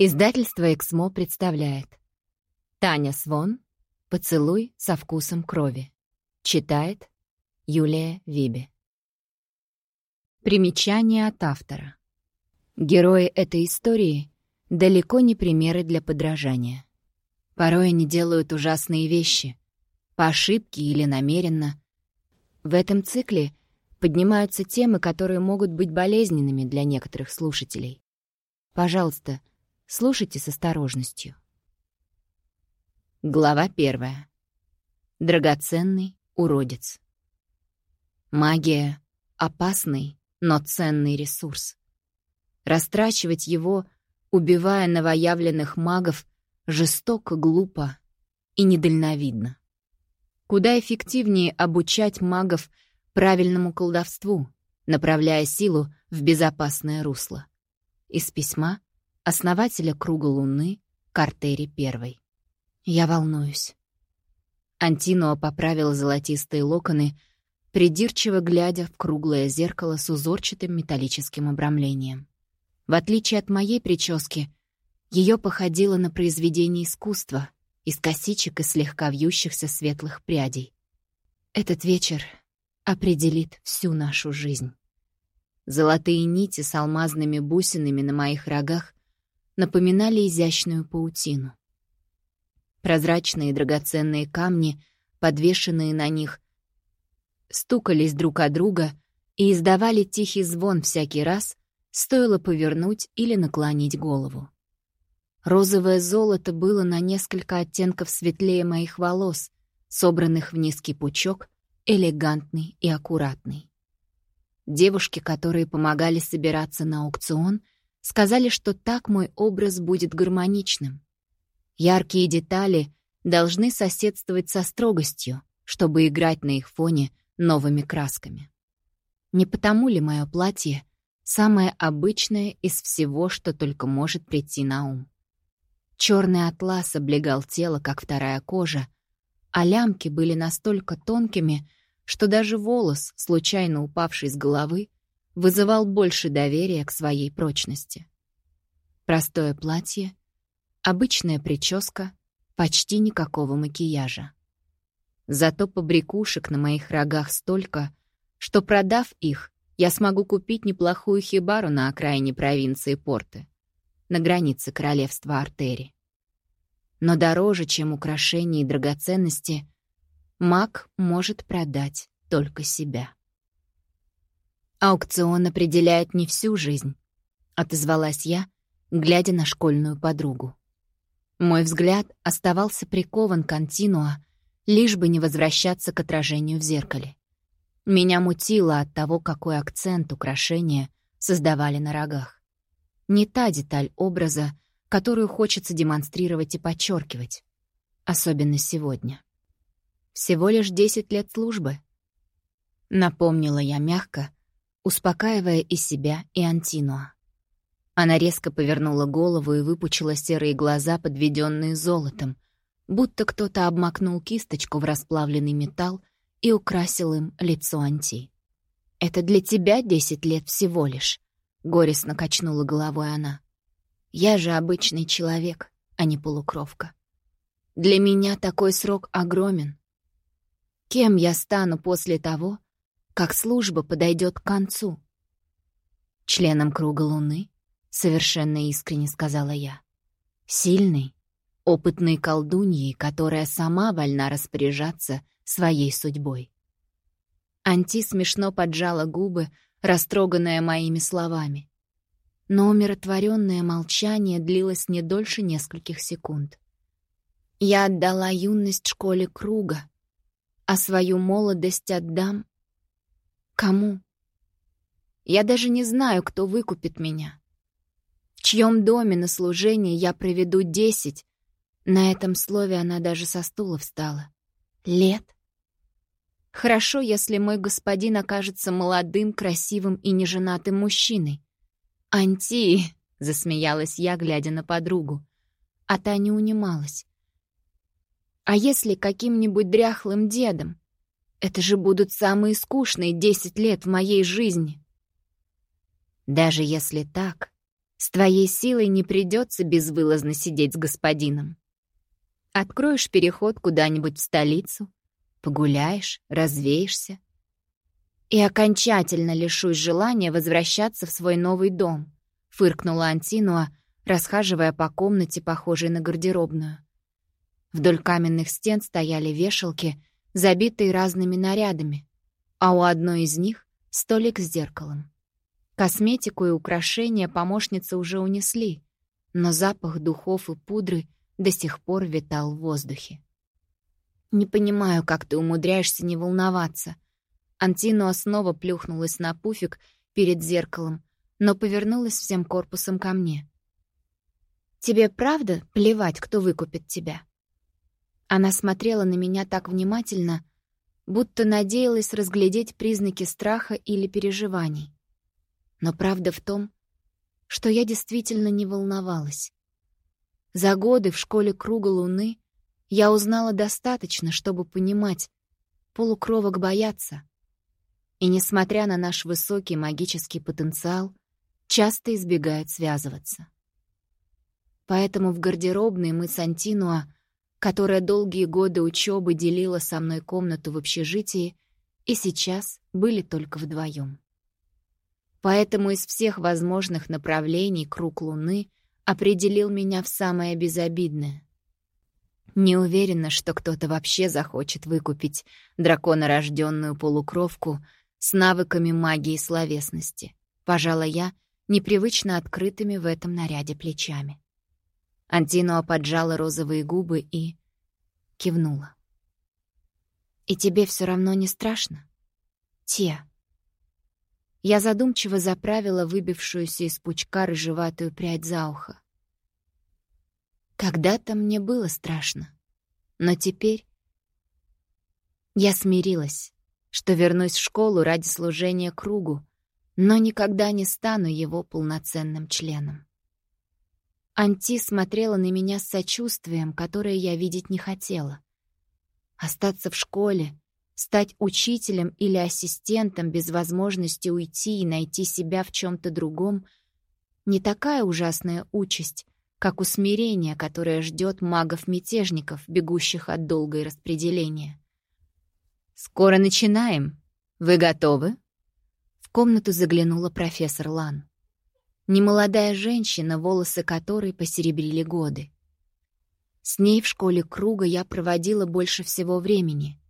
Издательство «Эксмо» представляет Таня Свон «Поцелуй со вкусом крови». Читает Юлия Виби. Примечание от автора. Герои этой истории далеко не примеры для подражания. Порой они делают ужасные вещи, по ошибке или намеренно. В этом цикле поднимаются темы, которые могут быть болезненными для некоторых слушателей. Пожалуйста, Слушайте с осторожностью. Глава первая. Драгоценный уродец. Магия — опасный, но ценный ресурс. Растрачивать его, убивая новоявленных магов, жестоко, глупо и недальновидно. Куда эффективнее обучать магов правильному колдовству, направляя силу в безопасное русло. Из письма основателя Круга Луны, Картери I. Я волнуюсь. Антиноа поправила золотистые локоны, придирчиво глядя в круглое зеркало с узорчатым металлическим обрамлением. В отличие от моей прически, ее походило на произведение искусства из косичек и слегка вьющихся светлых прядей. Этот вечер определит всю нашу жизнь. Золотые нити с алмазными бусинами на моих рогах напоминали изящную паутину. Прозрачные драгоценные камни, подвешенные на них, стукались друг о друга и издавали тихий звон всякий раз, стоило повернуть или наклонить голову. Розовое золото было на несколько оттенков светлее моих волос, собранных в низкий пучок, элегантный и аккуратный. Девушки, которые помогали собираться на аукцион — Сказали, что так мой образ будет гармоничным. Яркие детали должны соседствовать со строгостью, чтобы играть на их фоне новыми красками. Не потому ли мое платье самое обычное из всего, что только может прийти на ум? Черный атлас облегал тело, как вторая кожа, а лямки были настолько тонкими, что даже волос, случайно упавший с головы, вызывал больше доверия к своей прочности. Простое платье, обычная прическа, почти никакого макияжа. Зато побрякушек на моих рогах столько, что, продав их, я смогу купить неплохую хибару на окраине провинции Порты, на границе королевства Артери. Но дороже, чем украшения и драгоценности, маг может продать только себя. «Аукцион определяет не всю жизнь», — отозвалась я, глядя на школьную подругу. Мой взгляд оставался прикован к Антинуа, лишь бы не возвращаться к отражению в зеркале. Меня мутило от того, какой акцент украшения создавали на рогах. Не та деталь образа, которую хочется демонстрировать и подчеркивать. Особенно сегодня. Всего лишь десять лет службы. Напомнила я мягко, успокаивая и себя, и Антинуа. Она резко повернула голову и выпучила серые глаза, подведенные золотом, будто кто-то обмакнул кисточку в расплавленный металл и украсил им лицо Анти. «Это для тебя десять лет всего лишь», — горестно качнула головой она. «Я же обычный человек, а не полукровка. Для меня такой срок огромен. Кем я стану после того, как служба подойдет к концу. Членом круга Луны, совершенно искренне сказала я. Сильный, опытной колдуньей, которая сама вольна распоряжаться своей судьбой. Анти смешно поджала губы, растроганная моими словами. Но умиротворенное молчание длилось не дольше нескольких секунд. Я отдала юность школе круга, а свою молодость отдам Кому? Я даже не знаю, кто выкупит меня. В чьем доме на служении я проведу десять. На этом слове она даже со стула встала. Лет? Хорошо, если мой господин окажется молодым, красивым и неженатым мужчиной. «Анти!» — засмеялась я, глядя на подругу. А та не унималась. «А если каким-нибудь дряхлым дедом? Это же будут самые скучные десять лет в моей жизни. Даже если так, С твоей силой не придется безвылазно сидеть с господином. Откроешь переход куда-нибудь в столицу, погуляешь, развеешься. И окончательно лишусь желания возвращаться в свой новый дом, фыркнула Антинуа, расхаживая по комнате, похожей на гардеробную. Вдоль каменных стен стояли вешалки, забитые разными нарядами, а у одной из них — столик с зеркалом. Косметику и украшения помощницы уже унесли, но запах духов и пудры до сих пор витал в воздухе. «Не понимаю, как ты умудряешься не волноваться». Антинуа снова плюхнулась на пуфик перед зеркалом, но повернулась всем корпусом ко мне. «Тебе правда плевать, кто выкупит тебя?» Она смотрела на меня так внимательно, будто надеялась разглядеть признаки страха или переживаний. Но правда в том, что я действительно не волновалась. За годы в школе Круга Луны я узнала достаточно, чтобы понимать, полукровок боятся. И, несмотря на наш высокий магический потенциал, часто избегают связываться. Поэтому в гардеробной мы с Антинуа, которая долгие годы учебы делила со мной комнату в общежитии, и сейчас были только вдвоем. Поэтому из всех возможных направлений круг Луны определил меня в самое безобидное. Не уверена, что кто-то вообще захочет выкупить драконорожденную полукровку с навыками магии словесности. Пожала я, непривычно открытыми в этом наряде плечами. Антинуа поджала розовые губы и кивнула. «И тебе все равно не страшно?» «Те». Я задумчиво заправила выбившуюся из пучка рыжеватую прядь за ухо. Когда-то мне было страшно, но теперь я смирилась, что вернусь в школу ради служения кругу, но никогда не стану его полноценным членом. Анти смотрела на меня с сочувствием, которое я видеть не хотела. Остаться в школе, стать учителем или ассистентом без возможности уйти и найти себя в чем то другом — не такая ужасная участь, как усмирение, которое ждет магов-мятежников, бегущих от долгой распределения. «Скоро начинаем. Вы готовы?» В комнату заглянула профессор Лан. Немолодая женщина, волосы которой посеребрили годы. С ней в школе круга я проводила больше всего времени.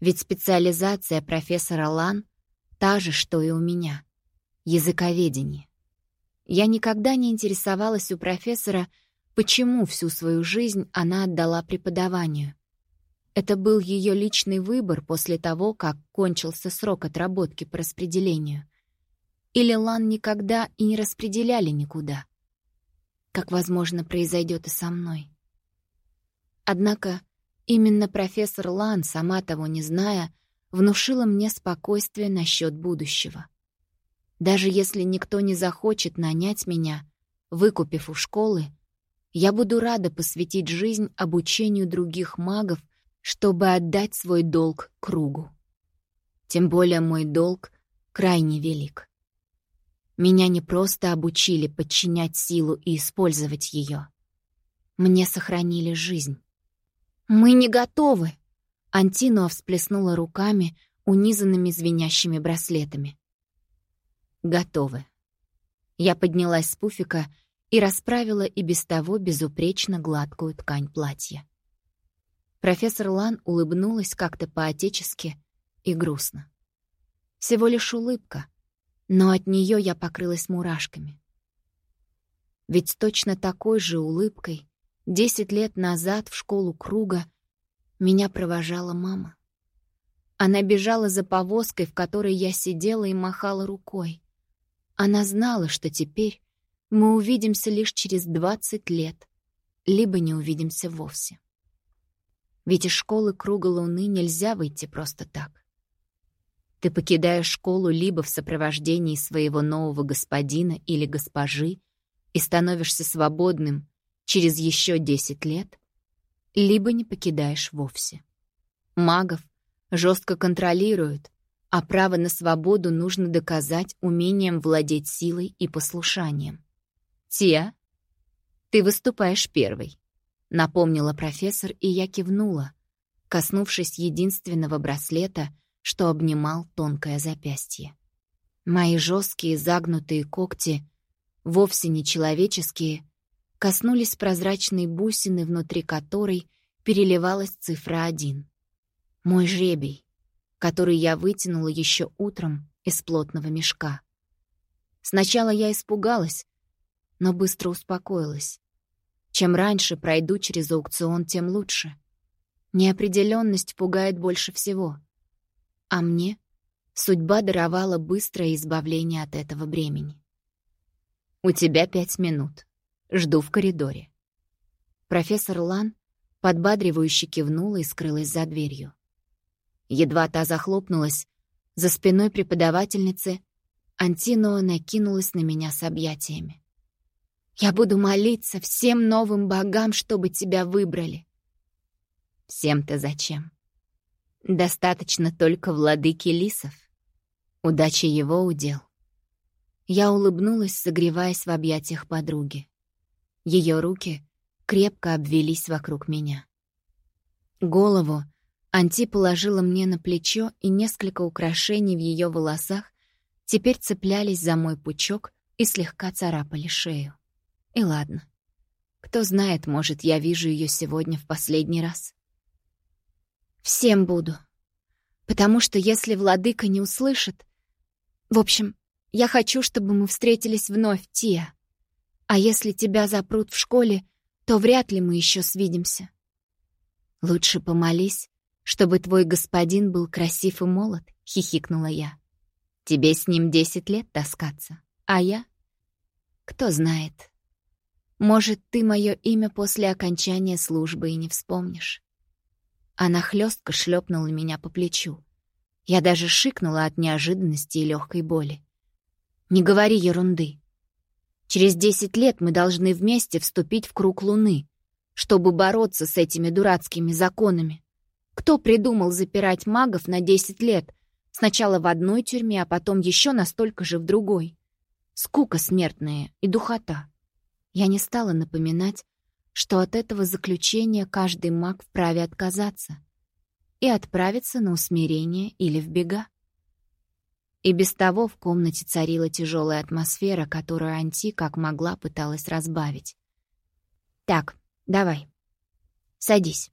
Ведь специализация профессора Лан та же, что и у меня — языковедение. Я никогда не интересовалась у профессора, почему всю свою жизнь она отдала преподаванию. Это был ее личный выбор после того, как кончился срок отработки по распределению. Или Лан никогда и не распределяли никуда. Как, возможно, произойдет и со мной. Однако именно профессор Лан, сама того не зная, внушила мне спокойствие насчет будущего. Даже если никто не захочет нанять меня, выкупив у школы, я буду рада посвятить жизнь обучению других магов, чтобы отдать свой долг кругу. Тем более мой долг крайне велик. Меня не просто обучили подчинять силу и использовать ее. Мне сохранили жизнь. «Мы не готовы!» Антинуа всплеснула руками, унизанными звенящими браслетами. Готовы. Я поднялась с пуфика и расправила и без того безупречно гладкую ткань платья. Профессор Лан улыбнулась как-то по-отечески и грустно. Всего лишь улыбка, но от нее я покрылась мурашками. Ведь точно такой же улыбкой десять лет назад в школу круга меня провожала мама. Она бежала за повозкой, в которой я сидела и махала рукой. Она знала, что теперь мы увидимся лишь через 20 лет, либо не увидимся вовсе. Ведь из школы круга луны нельзя выйти просто так. Ты покидаешь школу либо в сопровождении своего нового господина или госпожи и становишься свободным через еще 10 лет, либо не покидаешь вовсе. Магов жестко контролируют, а право на свободу нужно доказать умением владеть силой и послушанием. «Тия, ты выступаешь первой», — напомнила профессор, и я кивнула, коснувшись единственного браслета, что обнимал тонкое запястье. Мои жесткие загнутые когти, вовсе не человеческие, коснулись прозрачной бусины, внутри которой переливалась цифра один. Мой жребий, который я вытянула еще утром из плотного мешка. Сначала я испугалась, но быстро успокоилась. Чем раньше пройду через аукцион, тем лучше. Неопределенность пугает больше всего. А мне судьба даровала быстрое избавление от этого бремени. «У тебя пять минут. Жду в коридоре». Профессор Лан подбадривающе кивнула и скрылась за дверью. Едва та захлопнулась, за спиной преподавательницы Антиноа накинулась на меня с объятиями. «Я буду молиться всем новым богам, чтобы тебя выбрали». «Всем-то зачем? Достаточно только владыки лисов. Удача его удел». Я улыбнулась, согреваясь в объятиях подруги. Ее руки крепко обвелись вокруг меня. Голову Анти положила мне на плечо, и несколько украшений в ее волосах теперь цеплялись за мой пучок и слегка царапали шею. И ладно. Кто знает, может, я вижу ее сегодня в последний раз. Всем буду. Потому что если владыка не услышит... В общем, я хочу, чтобы мы встретились вновь, Тия. А если тебя запрут в школе, то вряд ли мы еще свидимся. Лучше помолись, чтобы твой господин был красив и молод, — хихикнула я. Тебе с ним десять лет таскаться, а я? Кто знает. Может, ты мое имя после окончания службы и не вспомнишь. Она хлестко шлепнула меня по плечу. Я даже шикнула от неожиданности и легкой боли. «Не говори ерунды. Через десять лет мы должны вместе вступить в круг Луны, чтобы бороться с этими дурацкими законами. Кто придумал запирать магов на 10 лет? Сначала в одной тюрьме, а потом еще настолько же в другой. Скука смертная и духота. Я не стала напоминать, что от этого заключения каждый маг вправе отказаться и отправиться на усмирение или в бега. И без того в комнате царила тяжелая атмосфера, которую Анти как могла пыталась разбавить. «Так, давай. Садись».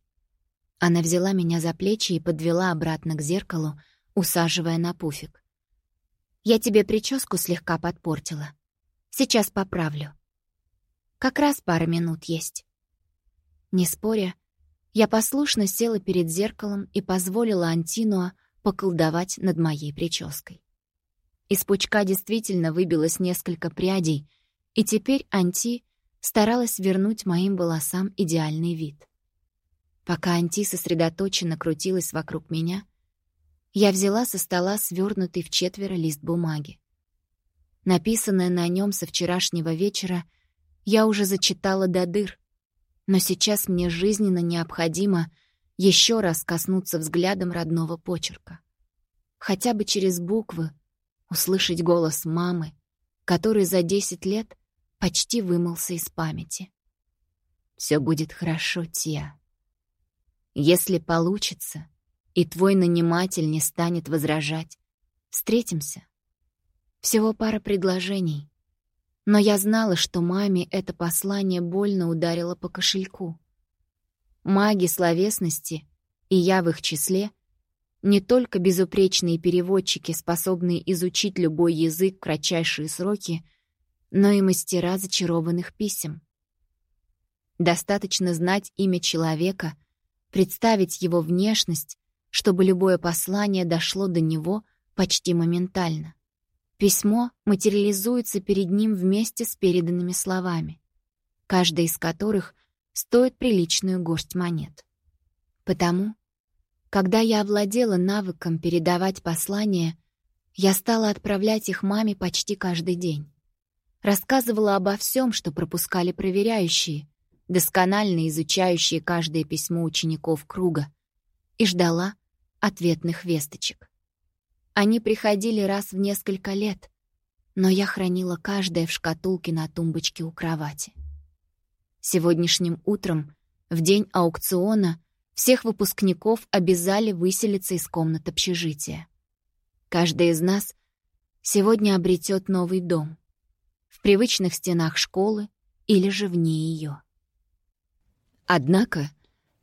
Она взяла меня за плечи и подвела обратно к зеркалу, усаживая на пуфик. «Я тебе прическу слегка подпортила. Сейчас поправлю. Как раз пара минут есть». Не споря, я послушно села перед зеркалом и позволила Антинуа поколдовать над моей прической. Из пучка действительно выбилось несколько прядей, и теперь Анти старалась вернуть моим волосам идеальный вид. Пока Анти сосредоточенно крутилась вокруг меня, я взяла со стола свернутый в четверо лист бумаги. Написанное на нем со вчерашнего вечера я уже зачитала до дыр, но сейчас мне жизненно необходимо еще раз коснуться взглядом родного почерка. Хотя бы через буквы услышать голос мамы, который за десять лет почти вымылся из памяти. «Все будет хорошо, Тия», если получится, и твой наниматель не станет возражать, встретимся. Всего пара предложений. Но я знала, что маме это послание больно ударило по кошельку. Маги словесности, и я в их числе, не только безупречные переводчики, способные изучить любой язык в кратчайшие сроки, но и мастера зачарованных писем. Достаточно знать имя человека — представить его внешность, чтобы любое послание дошло до него почти моментально. Письмо материализуется перед ним вместе с переданными словами, каждая из которых стоит приличную горсть монет. Потому, когда я овладела навыком передавать послания, я стала отправлять их маме почти каждый день. Рассказывала обо всем, что пропускали проверяющие, досконально изучающие каждое письмо учеников круга, и ждала ответных весточек. Они приходили раз в несколько лет, но я хранила каждое в шкатулке на тумбочке у кровати. Сегодняшним утром, в день аукциона, всех выпускников обязали выселиться из комнат общежития. Каждый из нас сегодня обретет новый дом. В привычных стенах школы или же вне ее. Однако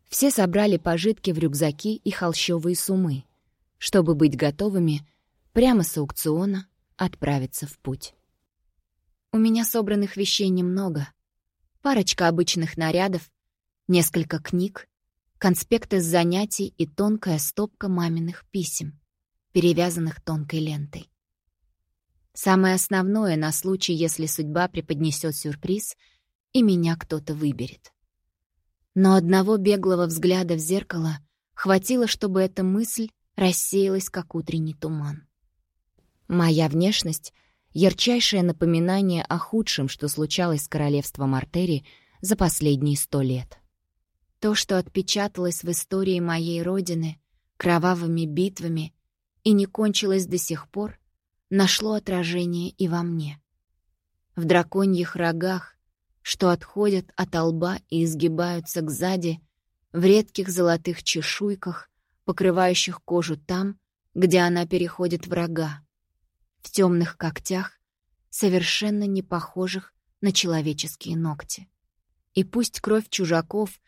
все собрали пожитки в рюкзаки и холщовые сумы, чтобы быть готовыми прямо с аукциона отправиться в путь. У меня собранных вещей немного. Парочка обычных нарядов, несколько книг, конспекты с занятий и тонкая стопка маминых писем, перевязанных тонкой лентой. Самое основное на случай, если судьба преподнесет сюрприз, и меня кто-то выберет. Но одного беглого взгляда в зеркало хватило, чтобы эта мысль рассеялась, как утренний туман. Моя внешность — ярчайшее напоминание о худшем, что случалось с королевством Артери за последние сто лет. То, что отпечаталось в истории моей родины кровавыми битвами и не кончилось до сих пор, нашло отражение и во мне. В драконьих рогах, что отходят от лба и изгибаются кзади, в редких золотых чешуйках, покрывающих кожу там, где она переходит в рога, в темных когтях, совершенно не похожих на человеческие ногти. И пусть кровь чужаков,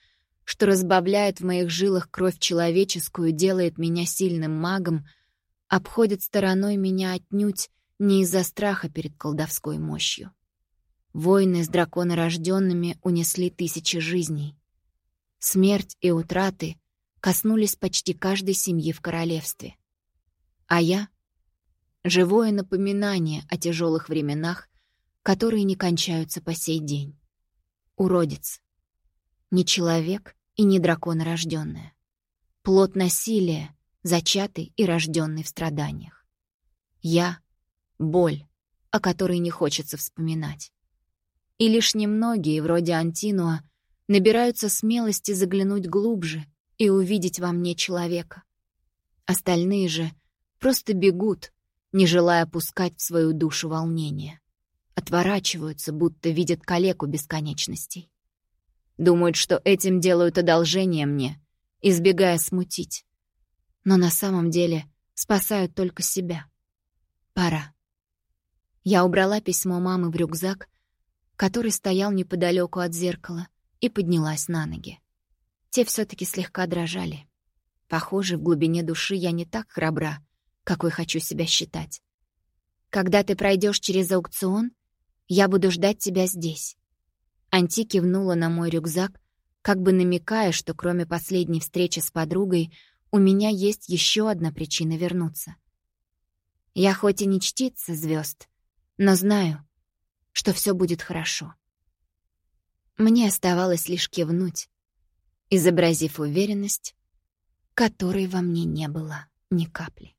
что разбавляет в моих жилах кровь человеческую, делает меня сильным магом, обходит стороной меня отнюдь не из-за страха перед колдовской мощью. Войны с драконорожденными унесли тысячи жизней. Смерть и утраты коснулись почти каждой семьи в королевстве. А я живое напоминание о тяжелых временах, которые не кончаются по сей день. Уродец. Не человек и не драконорожденная. Плод насилия, зачатый и рожденный в страданиях. Я — боль, о которой не хочется вспоминать. И лишь немногие, вроде Антинуа, набираются смелости заглянуть глубже и увидеть во мне человека. Остальные же просто бегут, не желая пускать в свою душу волнение. Отворачиваются, будто видят калеку бесконечностей. Думают, что этим делают одолжение мне, избегая смутить. Но на самом деле спасают только себя. Пора. Я убрала письмо мамы в рюкзак, который стоял неподалеку от зеркала, и поднялась на ноги. Те все таки слегка дрожали. Похоже, в глубине души я не так храбра, какой хочу себя считать. Когда ты пройдешь через аукцион, я буду ждать тебя здесь. Анти кивнула на мой рюкзак, как бы намекая, что кроме последней встречи с подругой у меня есть еще одна причина вернуться. Я хоть и не чтица звезд, но знаю, что все будет хорошо. Мне оставалось лишь кивнуть, изобразив уверенность, которой во мне не было ни капли.